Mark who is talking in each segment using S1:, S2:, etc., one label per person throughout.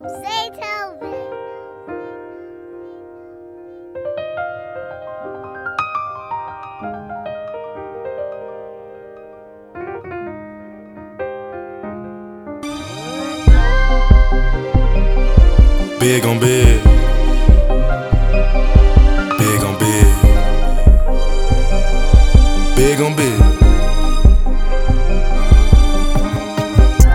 S1: Say Toby.
S2: Big on big. Big on big. Big on big.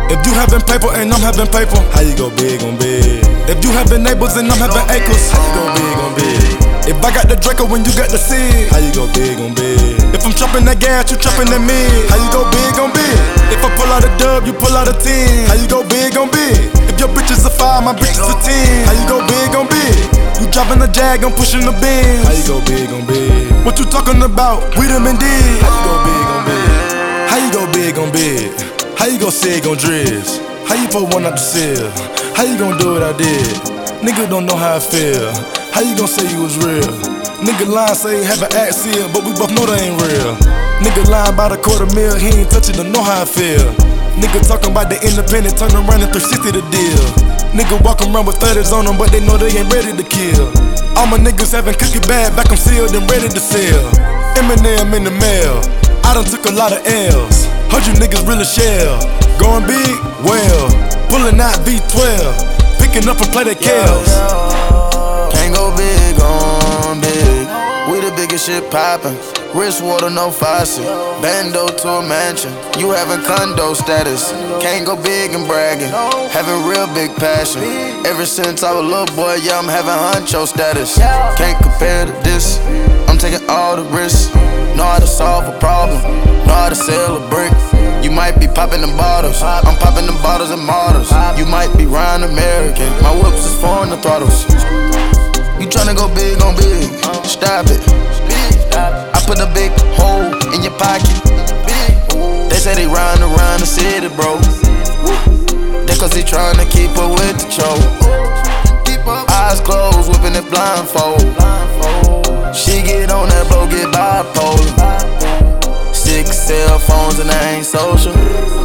S2: If you having paper and I'm having paper, how you go big on big? If you having neighbors and I'm having acres, how you go big on big? If I got the Draco when you got the seed, how you go big on big? If I'm chopping that gas, you chopping that me, how you go big on big? If I pull out a dub, you pull out a 10, how you go big on big? If your bitch is a five, my bitch is a 10, how you go big on big? You dropping the jag, I'm pushing the bin, how you go big on big? What you talking about? We them indeed, how you go big on big? How you go sig on drizz? How you put one out the seal? How you gon' do what I did? Nigga don't know how I feel. How you gon' say you was real? Nigga line say have an accent, but we both know they ain't real. Nigga lying about a quarter mil, he ain't touch it, don't know how I feel. Nigga talking about the independent, turn around and 360 the deal. Nigga walk around with 30s on them, but they know they ain't ready to kill. All my niggas having cookie bag, back I'm sealed and ready to sell. Eminem in the mail, I done took a lot of L's. Heard you niggas really shell. Going big? Well, pulling out V12. Picking up a play the Kels.
S3: Can't go big on big. We the biggest shit poppin'. Wrist water, no faucet. Bando to a mansion. You having condo status. Can't go big and bragging. Having real big passion. Ever since I was a little boy, yeah, I'm having honcho status. Can't compare to this. I'm taking all the risks. Know how to solve a problem. Know how to sell a brick. You might be popping them bottles. I'm popping them bottles and models. You might be Ryan American. My whoops is foreign the throttles. You tryna go big on big. Stop it. I put a big hole in your pocket. They say they riding around the city, bro. They cause they tryna keep up with the show. Eyes closed, whipping it blindfold. Bipolar. Six cell phones and I ain't social.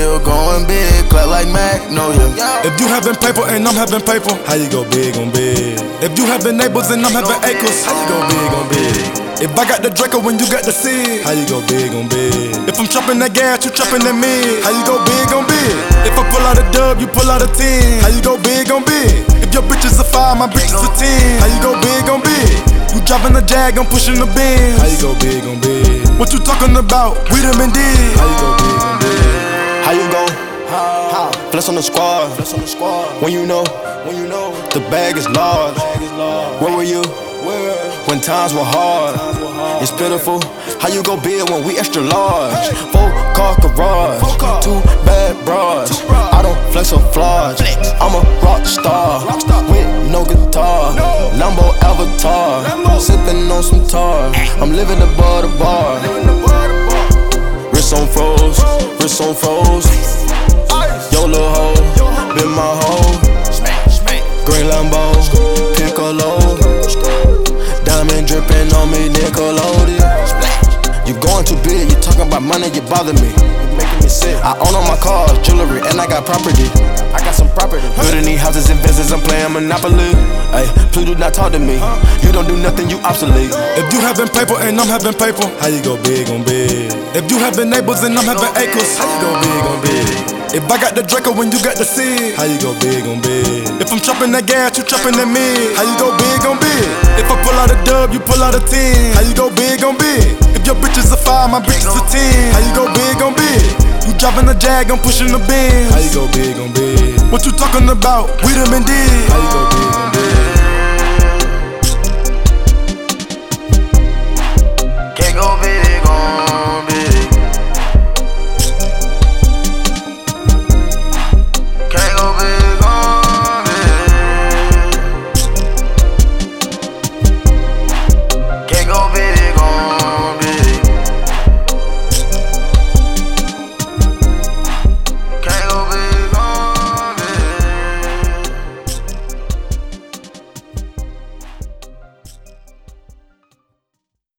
S3: Still going big, clap like Magnolia.
S2: If you having paper and I'm having paper, how you go big on big? If you having neighbors and I'm having acres, how you go big on big? If I got the Draco when you got the seed, how you go big on big? If I'm chopping that gas, you chopping that me, how you go big on big? If I pull out a dub, you pull out a 10, how you go big on big? If your bitch is a five, my bitch is a 10, how you go big on big? You dropping the jag, I'm pushing the bin, how you go big on big? What you talking about? We them indeed, how you go big on big?
S3: How you gon' How? Flex on the squad. When you know, when you know the bag is large. Where were you? When times were hard. It's pitiful. How you go big when we extra large? Four car garage. Two bad bras. I don't flex or flaws. I'm a rock star with no guitar. Lambo avatar. Sipping on some tar. I'm living above the bar. Wrist on froze, wrist on froze. Yo, little hoe, been my hoe. Green Lambo, Piccolo. Diamond dripping on me, Nickelodeon. You going too big, you talking about money, you bother me. You're making me sick. I own all my cars, jewelry, and I got property. I got some property. Building these houses and business, I'm playing Monopoly. Hey, please do not talk to me. You don't do nothing, you obsolete.
S2: If you having paper and I'm having paper, how you go big on big? If you having neighbors and I'm having acres, how you go big on big? If I got the Draco when you got the seed, how you go big on big? If I'm chopping that gas, you chopping that me, how you go big on big? If I pull out a dub, you pull out a 10, how you go big on big? If your bitch is a five, my bitch is a 10, how you go big on big? You dropping the jag, I'm pushing the bin, how you go big on big? What you talking about? We them indeed, how you go big